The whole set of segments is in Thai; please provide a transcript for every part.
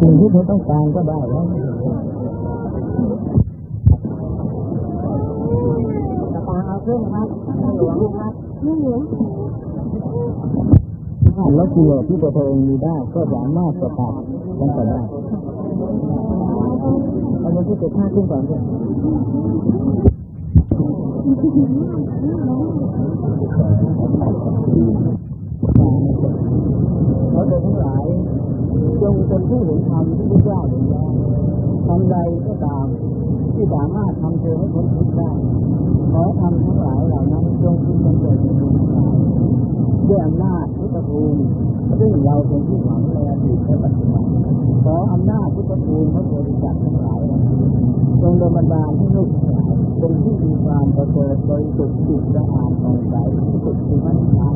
สิ่งที่เธอต้องการก็ได้แล้วตาเอาขึ้นครับหลวงครับนี่หลวงแล้วกิเลสที่ตัวเองมีได้ ก็สามารถจะตัดมันก็ได้เอาเงินที่ติดห้าขึ้นก่อนด้วย ขาเดินทั้งหลายจงเป็นผู้เห็นธรรมที่พระเจ้าเห็นแล้วทำใดก็ตามที่สามารถทำเธอให้พ้นทุกข์ได้ขอทำทั้งหลายเหล่านั้นจงพึงบังเกิดในดวงทั้งหลายด้วยอำนาจพุทธภูมิซึ่งเราเป็นที่หวังในอดีตและปัจจุบันขออำนาจพุทธภูมิพระโพธิสัตว์ทั้งหลายจงดลบันดาลให้ลูกทั้งหลายเป็นที่มีความประเสริฐบริสุทธิ์จิตสะอาดผ่องใสสุดที่มั่นคง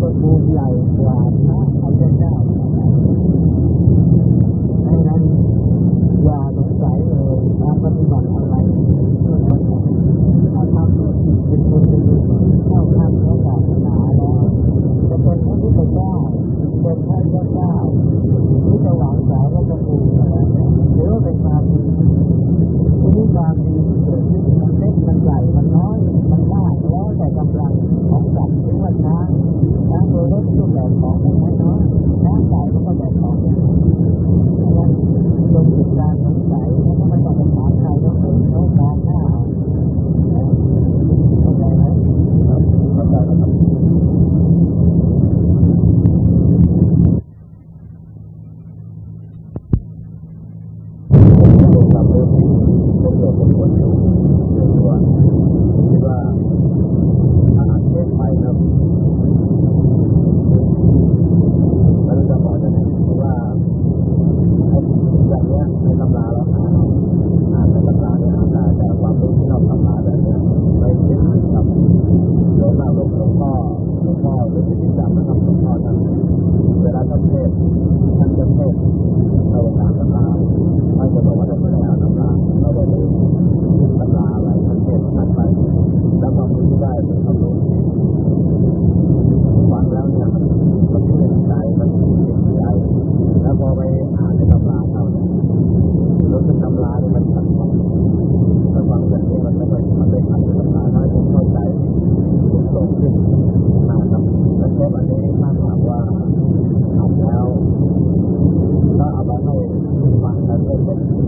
ก็ดูใหญ่กว่าพระอาทธเจ้า เลย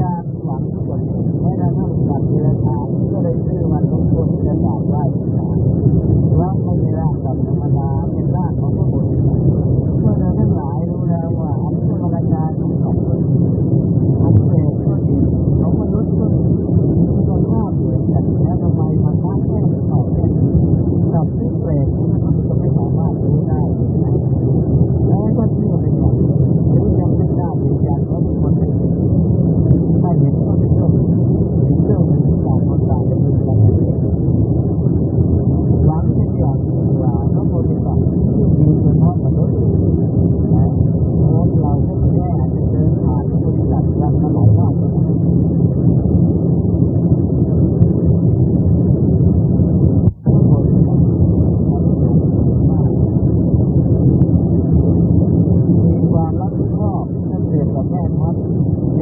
การหวังผลแม้กระทั่งสัตว์เลี้ยงตาก็เลยชื่อวันของคนจนกราบไหว้เพราะไม่ใช่ร่างแบบธรรมดาเป็นร่างของพระบุตร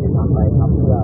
ที่ทำไปทำเพื่อ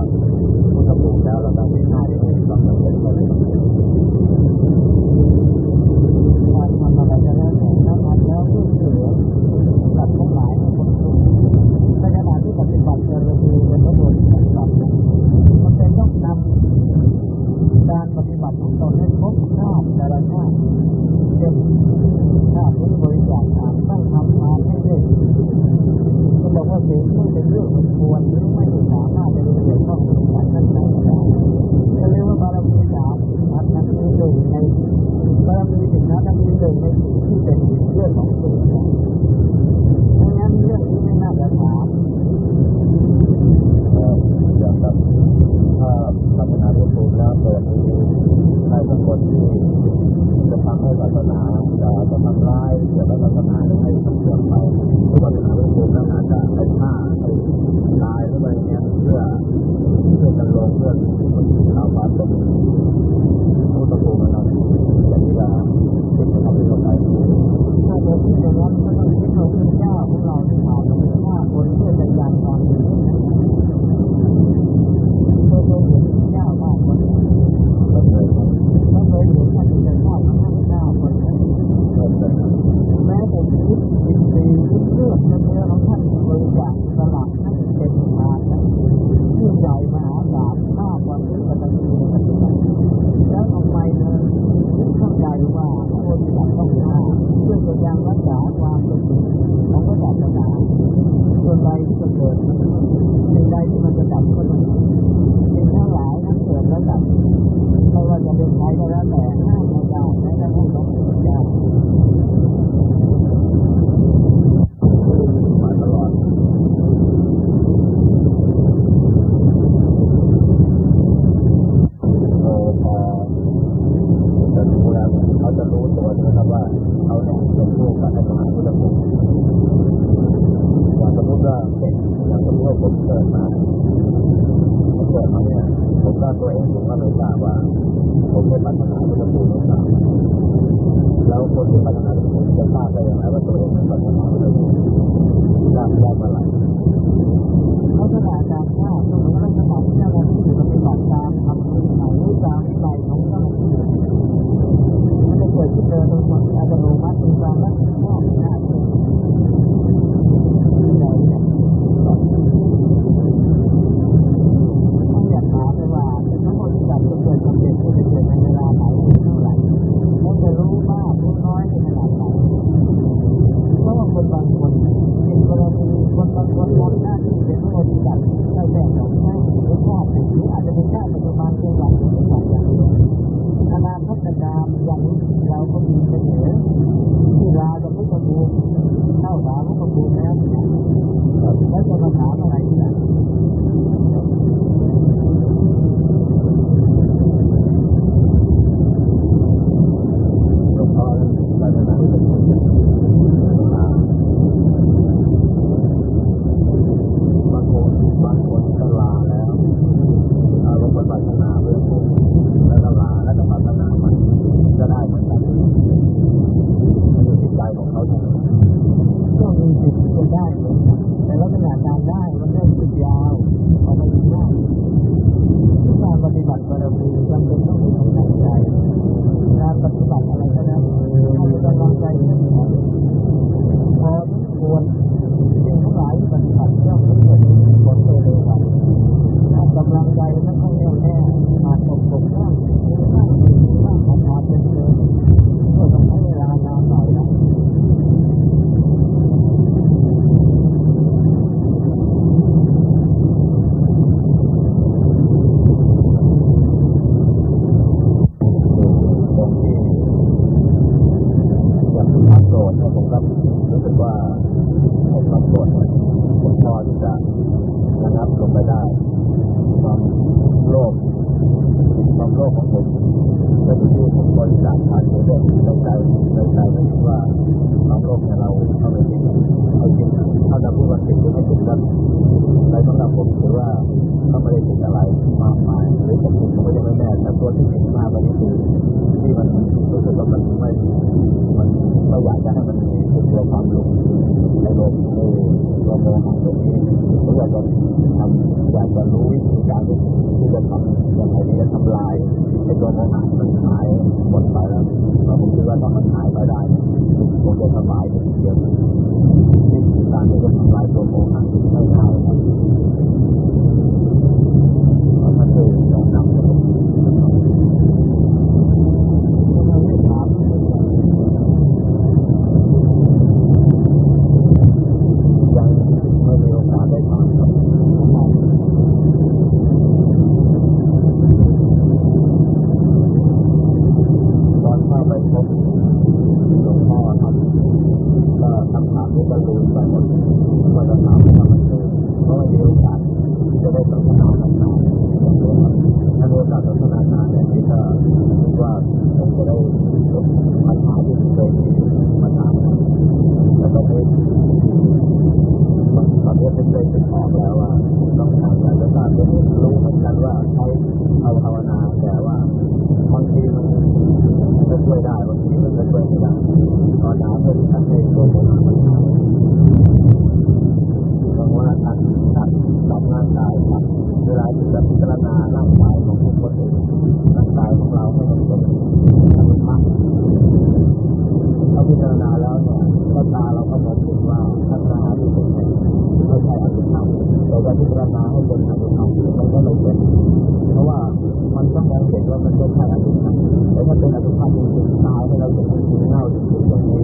ว่าจนถึตายให้เราเห็นงถึเน่าถึงถึตรงนี้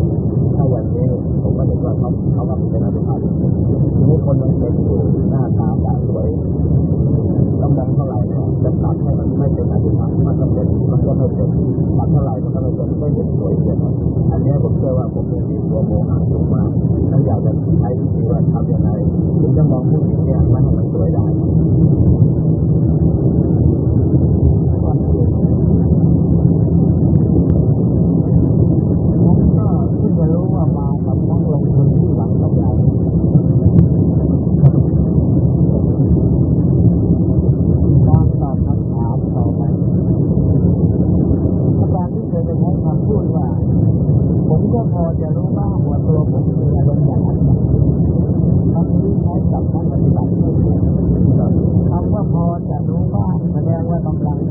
ถ้าอย่างนี้ผมก็เห็นว่าเขาเขาก็เป็นอะไรไปทีนี้คนมันเป็นอยู่หน้าตาแบบสวยต้องมองเท่าไหร่จะตัดให้มันไม่เป็นอธิษฐานมันก็เป็นมันก็ไม่เป็นตัดเท่าไหร่มันก็ไม่เป็นไม่เป็นสวยเสียอันนี้ผมเชื่อว่าผมเป็นตัวโมหะสูงมากนั่นอยากจะใช้วิธีว่าทำยังไงถึงจะมองผู้หญิงเนี่ยมันให้มันสวยได้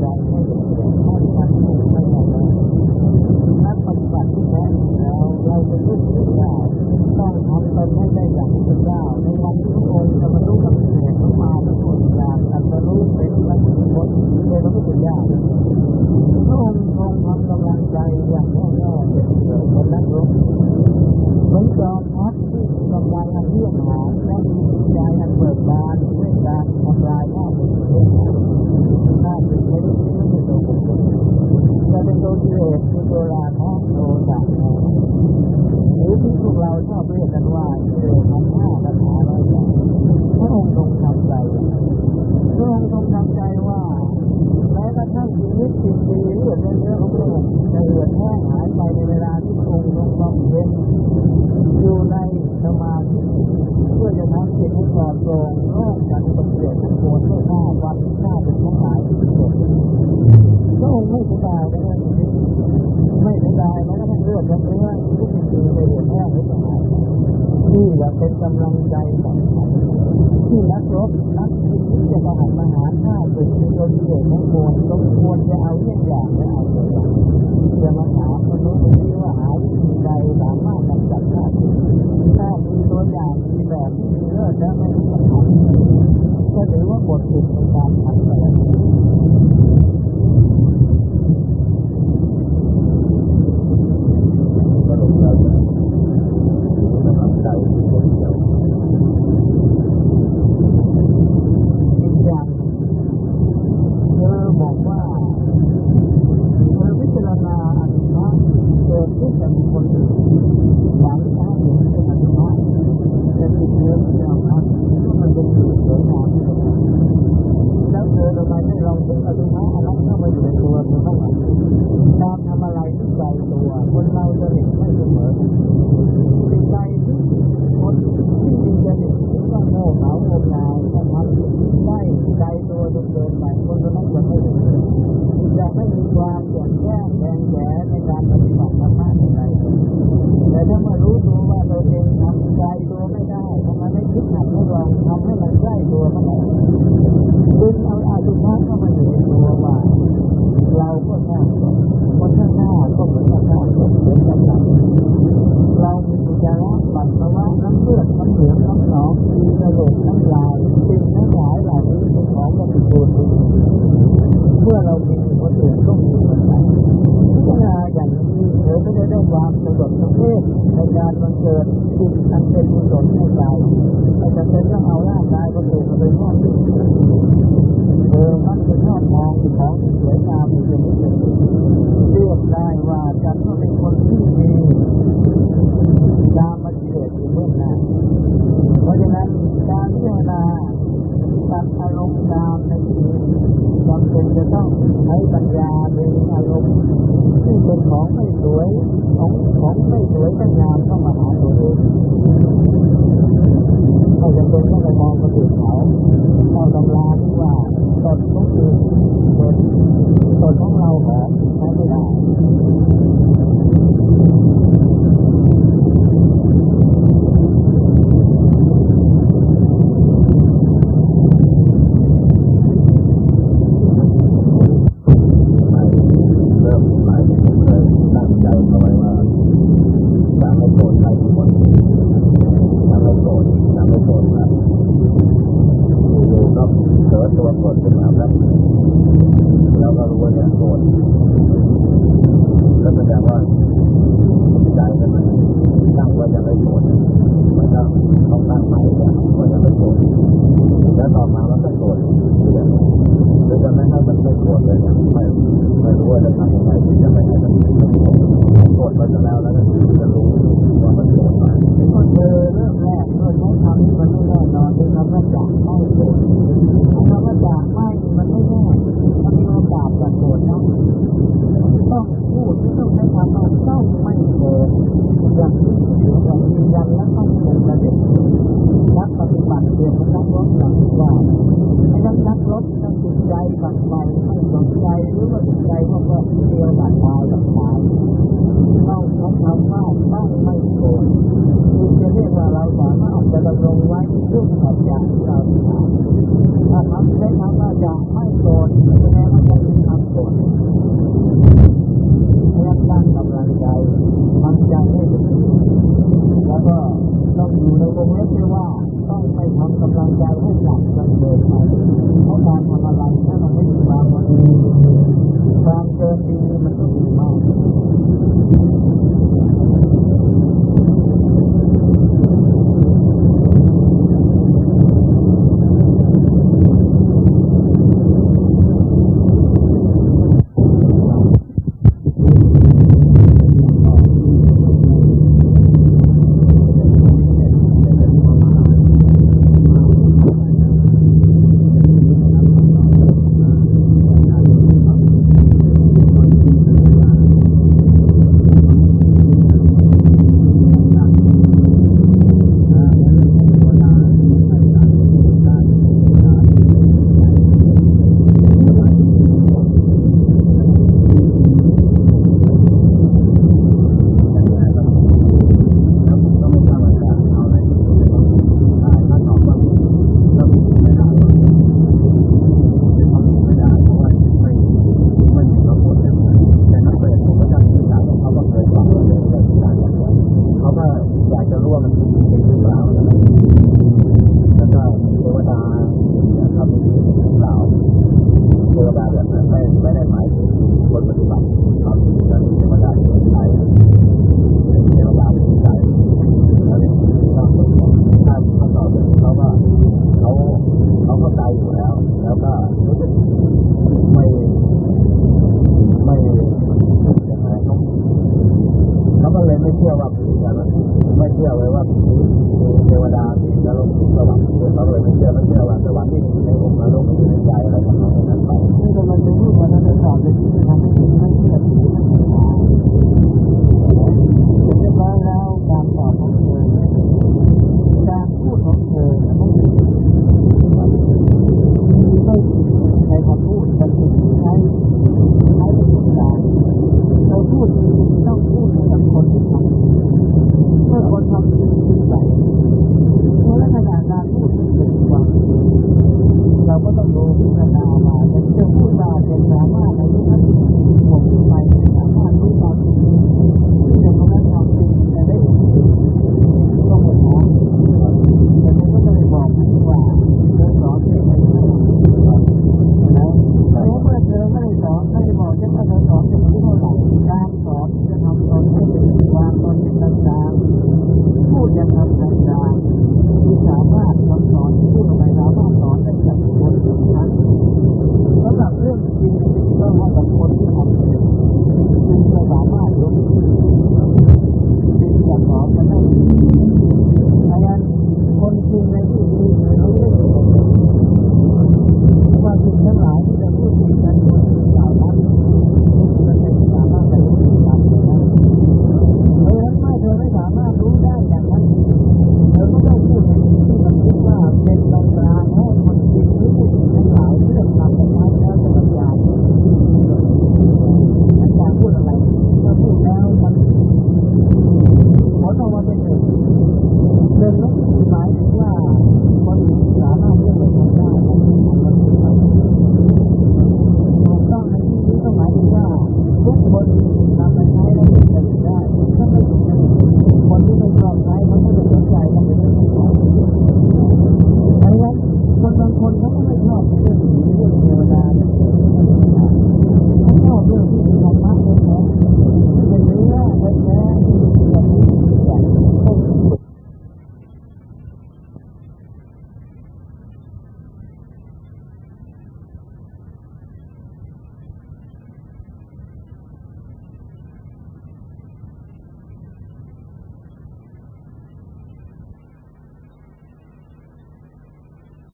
เราจะรู้สึกได้ต้องทำตนให้ได้อย่างพระเจ้าในวันที่ ดายก็ได้ไม่เสียดายมันก็ต้องเลือกกันว่าทุกสิ่งจะเรียนแค่หรือเปล่านี่แะเป็นกำลังใจสำคัญที่นักรบนักที่จะปหารมหาฆ่าศึกเป็นตัวเงวลต้งวรจะเอาเรื่องยางและเอาตัวอย่างจะาถามนุษย์ที่ว่าหาวิธีใดสามารถกำจัดได้ถ้ามีตัวอย่างมีแบบที่เลิศแล้ไม่ ความสยบประเภทในการบังเกิดสิ่อันเป็นกุศนให้ใจไม่จำเป็นต้องเอาร่างกายประตูมาเป็นห้องเธอมักจะชอบมองของสวยงามอยู่เป็นหนึ่งเรียกได้ว่าจันองเป็นคนที่มีตามมากิเลสอยู่เบื้องหน้าเพราะฉะนั้นการพิจารณาตัดอารมณ์ตามในชีวิตจำเป็นจะต้องใช้ปัญญาเป็นอารมณ์ ป็นของไม่สวย ของของไม่สวยไม่งามเข้ามาหาตัวเองเราจะเป็นต้องไปมองคนอื่นเขาเราตำราที่ว่าตนของอื่นเป็นตนของเราหอบใช้ไม่ได้ บทั้งจิตใจฝักใฝ่ไม่ฝัใจหรือว่าจิตใจว่าก็เดียวดับตายดับตายต้องทำธรรมากบ้างไม่โกรธจะเรียกว่าเราสามารถจะดำรงไว้ซึ่งสัจจะที่เราทำถ้าทำได้ทำก็จะไม่โกร